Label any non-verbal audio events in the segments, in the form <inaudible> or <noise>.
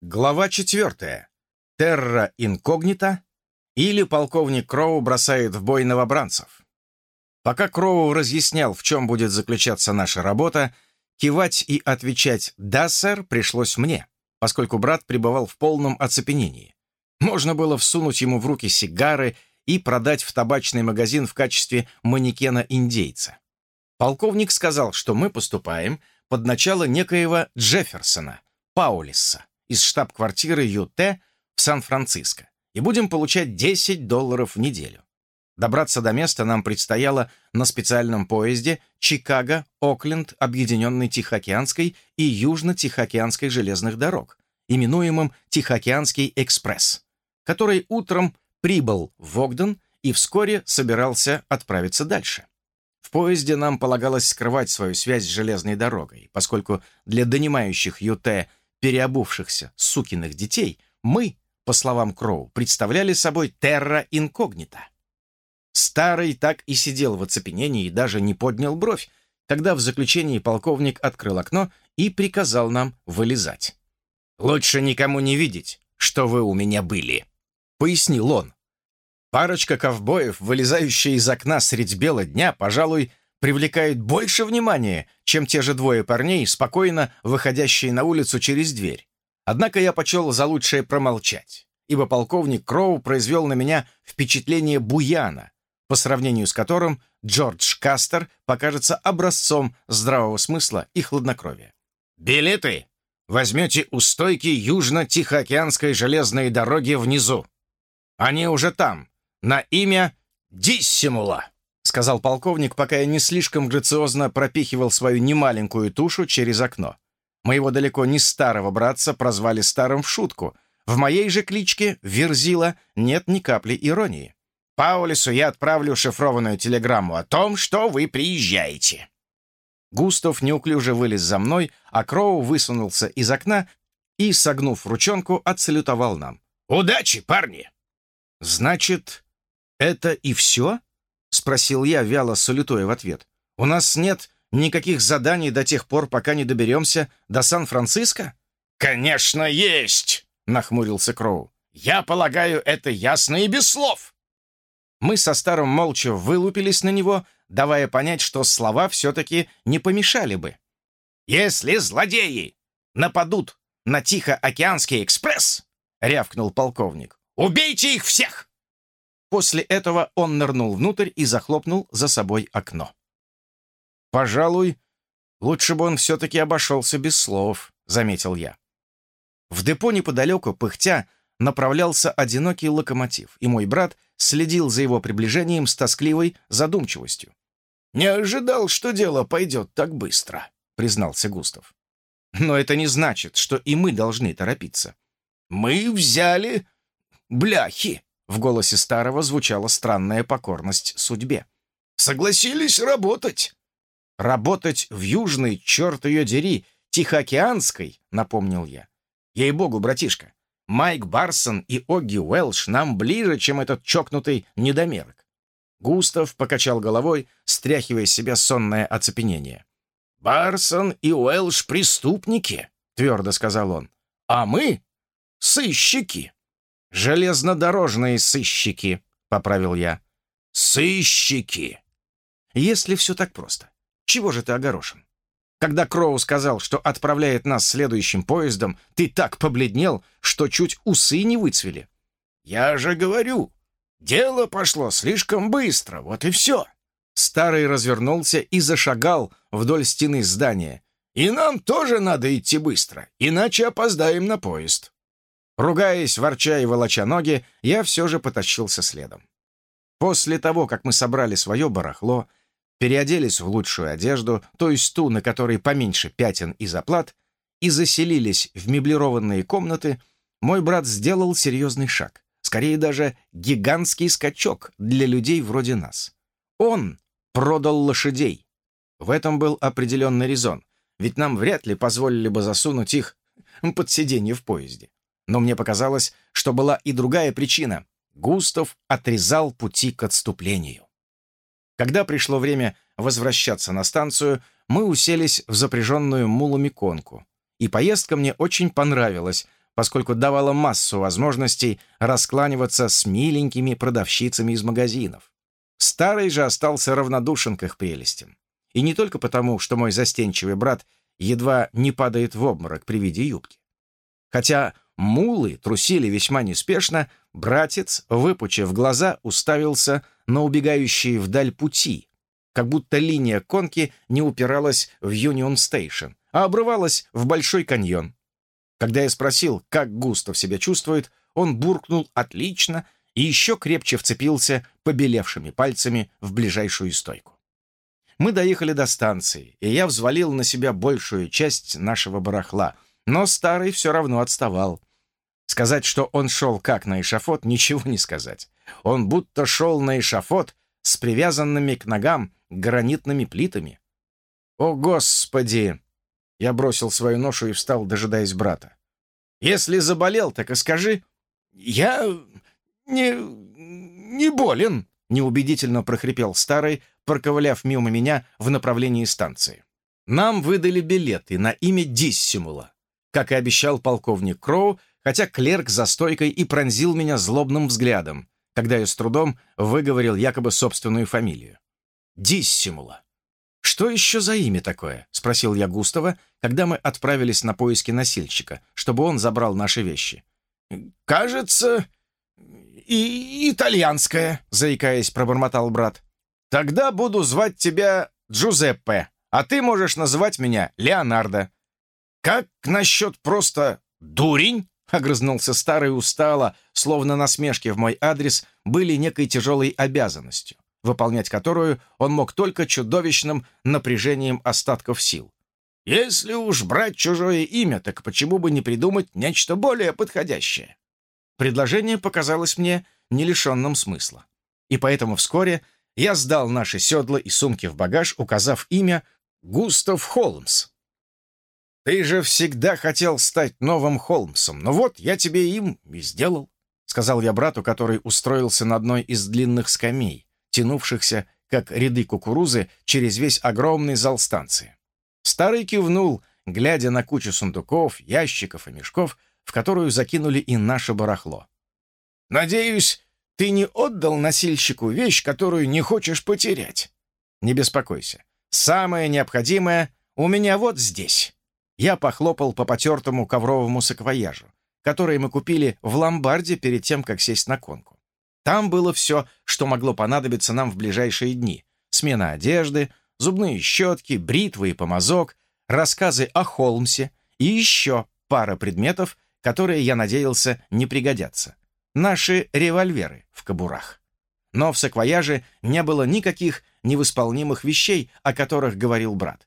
Глава четвертая. Терра инкогнита или полковник Кроу бросает в бой новобранцев. Пока Кроу разъяснял, в чем будет заключаться наша работа, кивать и отвечать «да, сэр» пришлось мне, поскольку брат пребывал в полном оцепенении. Можно было всунуть ему в руки сигары и продать в табачный магазин в качестве манекена-индейца. Полковник сказал, что мы поступаем под начало некоего Джефферсона, Паулиса, из штаб-квартиры ЮТ в Сан-Франциско и будем получать 10 долларов в неделю. Добраться до места нам предстояло на специальном поезде Чикаго, Окленд, Объединенной Тихоокеанской и Южно-Тихоокеанской железных дорог, именуемым Тихоокеанский экспресс, который утром прибыл в Огден и вскоре собирался отправиться дальше. В поезде нам полагалось скрывать свою связь с железной дорогой, поскольку для донимающих ЮТ переобувшихся сукиных детей, мы, по словам Кроу, представляли собой терра инкогнита. Старый так и сидел в оцепенении и даже не поднял бровь, когда в заключении полковник открыл окно и приказал нам вылезать. «Лучше никому не видеть, что вы у меня были», — пояснил он. Парочка ковбоев, вылезающая из окна средь бела дня, пожалуй, привлекает больше внимания, чем те же двое парней, спокойно выходящие на улицу через дверь. Однако я почел за лучшее промолчать, ибо полковник Кроу произвел на меня впечатление буяна, по сравнению с которым Джордж Кастер покажется образцом здравого смысла и хладнокровия. «Билеты возьмете у стойки Южно-Тихоокеанской железной дороги внизу. Они уже там, на имя Диссимула» сказал полковник, пока я не слишком грациозно пропихивал свою немаленькую тушу через окно. Моего далеко не старого братца прозвали старым в шутку. В моей же кличке Верзила нет ни капли иронии. Паулису я отправлю шифрованную телеграмму о том, что вы приезжаете. Густав неуклюже вылез за мной, а Кроу высунулся из окна и, согнув ручонку, отсалютовал нам. «Удачи, парни!» «Значит, это и все?» — спросил я, вяло салютуя в ответ. «У нас нет никаких заданий до тех пор, пока не доберемся до Сан-Франциско?» «Конечно, есть!» — нахмурился Кроу. «Я полагаю, это ясно и без слов!» Мы со старым молча вылупились на него, давая понять, что слова все-таки не помешали бы. «Если злодеи нападут на Тихоокеанский экспресс!» — рявкнул полковник. «Убейте их всех!» После этого он нырнул внутрь и захлопнул за собой окно. «Пожалуй, лучше бы он все-таки обошелся без слов», — заметил я. В депо неподалеку, пыхтя, направлялся одинокий локомотив, и мой брат следил за его приближением с тоскливой задумчивостью. «Не ожидал, что дело пойдет так быстро», — признался Густав. «Но это не значит, что и мы должны торопиться. Мы взяли бляхи», в голосе старого звучала странная покорность судьбе. «Согласились работать!» «Работать в южной, черт ее дери, Тихоокеанской», — напомнил я. «Ей-богу, братишка, Майк Барсон и Огги Уэлш нам ближе, чем этот чокнутый недомерок». Густав покачал головой, стряхивая с себя сонное оцепенение. «Барсон и Уэлш — преступники», — твердо сказал он. «А мы — сыщики». «Железнодорожные сыщики», — поправил я. «Сыщики!» Если все так просто, чего же ты огорошен? Когда Кроу сказал, что отправляет нас следующим поездом, ты так побледнел, что чуть усы не выцвели. «Я же говорю, дело пошло слишком быстро, вот и все». Старый развернулся и зашагал вдоль стены здания. «И нам тоже надо идти быстро, иначе опоздаем на поезд». Ругаясь, ворча и волоча ноги, я все же потащился следом. После того, как мы собрали свое барахло, переоделись в лучшую одежду, то есть ту, на которой поменьше пятен и заплат, и заселились в меблированные комнаты, мой брат сделал серьезный шаг, скорее даже гигантский скачок для людей вроде нас. Он продал лошадей. В этом был определенный резон, ведь нам вряд ли позволили бы засунуть их <laughs> под сиденье в поезде. Но мне показалось, что была и другая причина. Густав отрезал пути к отступлению. Когда пришло время возвращаться на станцию, мы уселись в запряженную мулами конку. И поездка мне очень понравилась, поскольку давала массу возможностей раскланиваться с миленькими продавщицами из магазинов. Старый же остался равнодушен к их прелестям. И не только потому, что мой застенчивый брат едва не падает в обморок при виде юбки. Хотя мулы трусили весьма неспешно, братец, выпучив глаза, уставился на убегающие вдаль пути, как будто линия конки не упиралась в Юнион Стейшн, а обрывалась в Большой каньон. Когда я спросил, как Густав себя чувствует, он буркнул «отлично» и еще крепче вцепился побелевшими пальцами в ближайшую стойку. Мы доехали до станции, и я взвалил на себя большую часть нашего барахла, но старый все равно отставал. Сказать, что он шел как на эшафот, ничего не сказать. Он будто шел на эшафот с привязанными к ногам гранитными плитами. «О, Господи!» Я бросил свою ношу и встал, дожидаясь брата. «Если заболел, так и скажи». «Я не... не болен», — неубедительно прохрипел старый, проковыляв мимо меня в направлении станции. Нам выдали билеты на имя Диссимула, как и обещал полковник Кроу, хотя клерк за стойкой и пронзил меня злобным взглядом, когда я с трудом выговорил якобы собственную фамилию. Диссимула. «Что еще за имя такое?» — спросил я Густава, когда мы отправились на поиски носильщика, чтобы он забрал наши вещи. «Кажется, и итальянское», — заикаясь, пробормотал брат. «Тогда буду звать тебя Джузеппе, а ты можешь называть меня Леонардо». «Как насчет просто дурень?» — огрызнулся старый устало, словно насмешки в мой адрес были некой тяжелой обязанностью выполнять которую он мог только чудовищным напряжением остатков сил. Если уж брать чужое имя, так почему бы не придумать нечто более подходящее? Предложение показалось мне не лишенным смысла. И поэтому вскоре я сдал наши седла и сумки в багаж, указав имя Густав Холмс. «Ты же всегда хотел стать новым Холмсом, но вот я тебе им и сделал», — сказал я брату, который устроился на одной из длинных скамей, тянувшихся, как ряды кукурузы, через весь огромный зал станции. Старый кивнул, глядя на кучу сундуков, ящиков и мешков, в которую закинули и наше барахло. «Надеюсь, ты не отдал носильщику вещь, которую не хочешь потерять?» «Не беспокойся. Самое необходимое у меня вот здесь». Я похлопал по потертому ковровому саквояжу, который мы купили в ломбарде перед тем, как сесть на конку. Там было все, что могло понадобиться нам в ближайшие дни. Смена одежды, зубные щетки, бритвы и помазок, рассказы о Холмсе и еще пара предметов, которые, я надеялся, не пригодятся. Наши револьверы в кобурах. Но в саквояже не было никаких невосполнимых вещей, о которых говорил брат.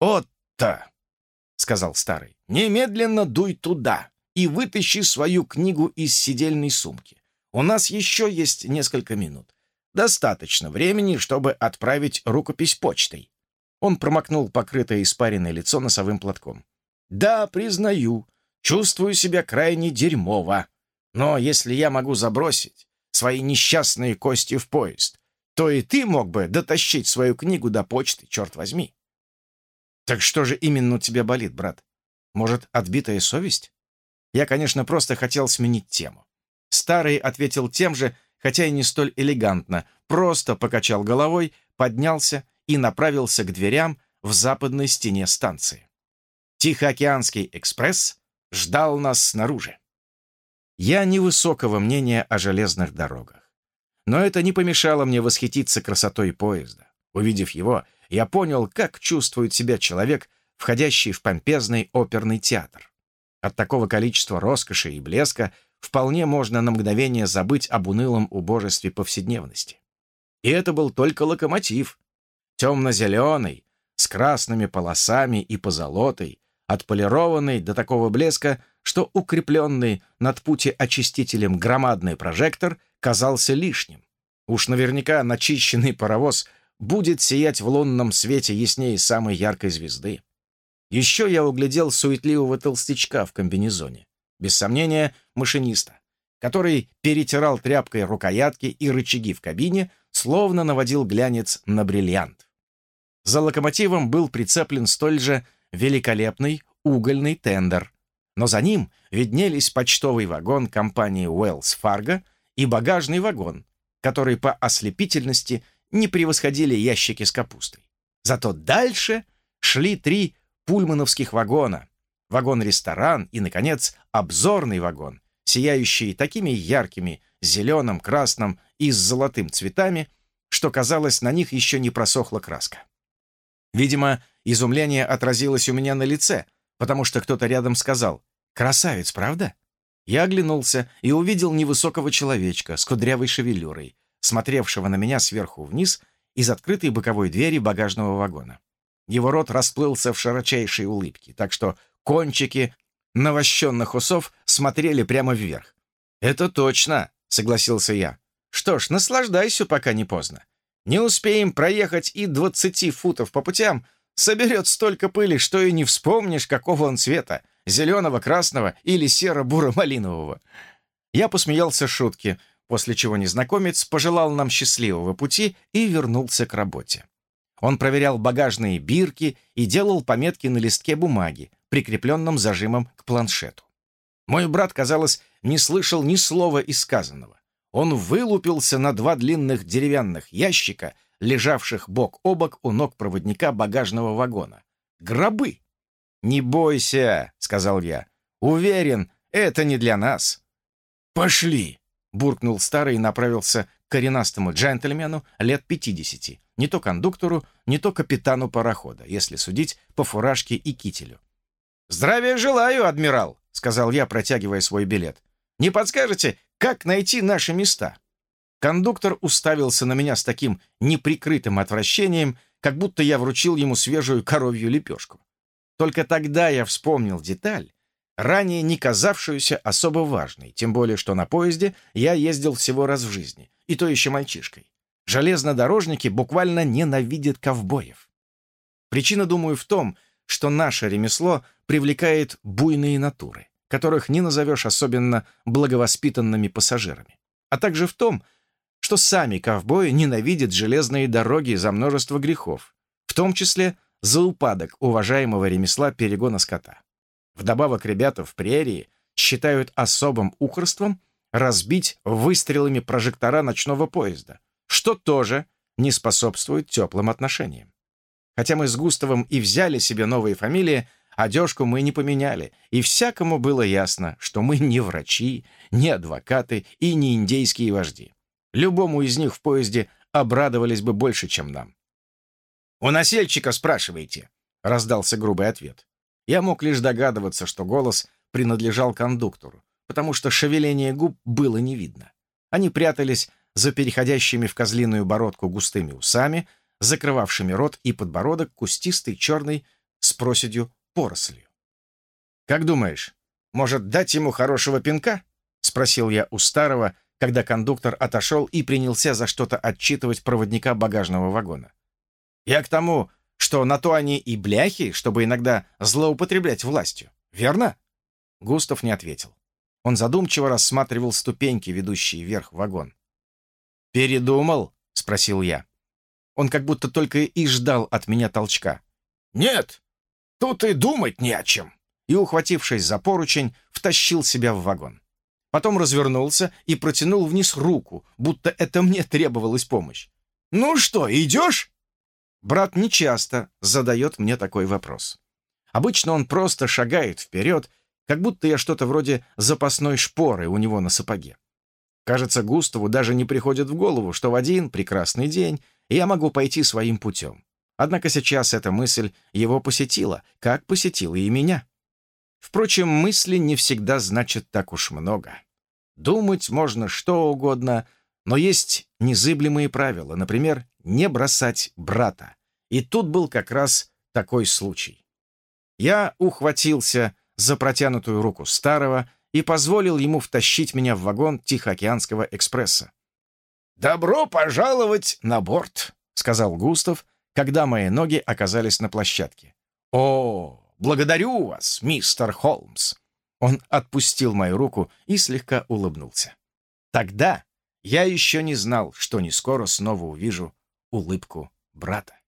«Отто!» — сказал старый. «Немедленно дуй туда и вытащи свою книгу из сидельной сумки. У нас еще есть несколько минут. Достаточно времени, чтобы отправить рукопись почтой». Он промокнул покрытое испаренное лицо носовым платком. «Да, признаю, чувствую себя крайне дерьмово. Но если я могу забросить свои несчастные кости в поезд, то и ты мог бы дотащить свою книгу до почты, черт возьми». «Так что же именно у тебя болит, брат? Может, отбитая совесть?» Я, конечно, просто хотел сменить тему. Старый ответил тем же, хотя и не столь элегантно, просто покачал головой, поднялся и направился к дверям в западной стене станции. Тихоокеанский экспресс ждал нас снаружи. Я невысокого мнения о железных дорогах. Но это не помешало мне восхититься красотой поезда. Увидев его, я понял, как чувствует себя человек, входящий в помпезный оперный театр. От такого количества роскоши и блеска вполне можно на мгновение забыть об унылом убожестве повседневности. И это был только локомотив. Темно-зеленый, с красными полосами и позолотой, отполированный до такого блеска, что укрепленный над пути очистителем громадный прожектор казался лишним. Уж наверняка начищенный паровоз будет сиять в лунном свете яснее самой яркой звезды. Еще я углядел суетливого толстячка в комбинезоне без сомнения, машиниста, который перетирал тряпкой рукоятки и рычаги в кабине, словно наводил глянец на бриллиант. За локомотивом был прицеплен столь же великолепный угольный тендер. но за ним виднелись почтовый вагон компании Уэллс Фарго и багажный вагон, который по ослепительности не превосходили ящики с капустой. Зато дальше шли три пульмановских вагона, вагон-ресторан и, наконец, обзорный вагон, сияющий такими яркими зеленым, красным и с золотым цветами, что, казалось, на них еще не просохла краска. Видимо, изумление отразилось у меня на лице, потому что кто-то рядом сказал «Красавец, правда?» Я оглянулся и увидел невысокого человечка с кудрявой шевелюрой, смотревшего на меня сверху вниз из открытой боковой двери багажного вагона. Его рот расплылся в широчайшей улыбке, так что кончики навощенных усов смотрели прямо вверх. «Это точно», — согласился я. «Что ж, наслаждайся, пока не поздно. Не успеем проехать и двадцати футов по путям, соберет столько пыли, что и не вспомнишь, какого он цвета — зеленого, красного или серо-буро-малинового». Я посмеялся шутки, после чего незнакомец пожелал нам счастливого пути и вернулся к работе. Он проверял багажные бирки и делал пометки на листке бумаги, прикрепленном зажимом к планшету. Мой брат, казалось, не слышал ни слова из сказанного. Он вылупился на два длинных деревянных ящика, лежавших бок о бок у ног проводника багажного вагона. Гробы! «Не бойся», — сказал я. «Уверен, это не для нас». «Пошли!» — буркнул старый и направился к коренастому джентльмену лет пятидесяти, не то кондуктору, не то капитану парохода, если судить по фуражке и кителю. «Здравия желаю, адмирал!» — сказал я, протягивая свой билет. «Не подскажете, как найти наши места?» Кондуктор уставился на меня с таким неприкрытым отвращением, как будто я вручил ему свежую коровью лепешку. Только тогда я вспомнил деталь, ранее не казавшуюся особо важной, тем более что на поезде я ездил всего раз в жизни, и то еще мальчишкой. Железнодорожники буквально ненавидят ковбоев. Причина, думаю, в том, что наше ремесло привлекает буйные натуры, которых не назовешь особенно благовоспитанными пассажирами, а также в том, что сами ковбои ненавидят железные дороги за множество грехов, в том числе за упадок уважаемого ремесла перегона скота. Вдобавок ребята в прерии считают особым ухорством разбить выстрелами прожектора ночного поезда, что тоже не способствует теплым отношениям. Хотя мы с Густавом и взяли себе новые фамилии, одежку мы не поменяли, и всякому было ясно, что мы не врачи, не адвокаты и не индейские вожди. Любому из них в поезде обрадовались бы больше, чем нам. «У насельщика спрашиваете?» — раздался грубый ответ. Я мог лишь догадываться, что голос принадлежал кондуктору, потому что шевеление губ было не видно. Они прятались за переходящими в козлиную бородку густыми усами, закрывавшими рот и подбородок кустистой черной с проседью порослью. «Как думаешь, может дать ему хорошего пинка?» — спросил я у старого, когда кондуктор отошел и принялся за что-то отчитывать проводника багажного вагона. «Я к тому, что на то они и бляхи, чтобы иногда злоупотреблять властью, верно?» Густав не ответил. Он задумчиво рассматривал ступеньки, ведущие вверх в вагон. «Передумал?» — спросил я. Он как будто только и ждал от меня толчка. «Нет, тут и думать не о чем!» И, ухватившись за поручень, втащил себя в вагон. Потом развернулся и протянул вниз руку, будто это мне требовалась помощь. «Ну что, идешь?» Брат нечасто задает мне такой вопрос. Обычно он просто шагает вперед, как будто я что-то вроде запасной шпоры у него на сапоге. Кажется, Густаву даже не приходит в голову, что в один прекрасный день я могу пойти своим путем. Однако сейчас эта мысль его посетила, как посетила и меня. Впрочем, мысли не всегда значат так уж много. Думать можно что угодно, но есть незыблемые правила, например, не бросать брата. И тут был как раз такой случай. Я ухватился за протянутую руку старого и позволил ему втащить меня в вагон Тихоокеанского экспресса. «Добро пожаловать на борт», — сказал Густав, когда мои ноги оказались на площадке. «О, благодарю вас, мистер Холмс!» Он отпустил мою руку и слегка улыбнулся. Тогда я еще не знал, что не скоро снова увижу улыбку брата.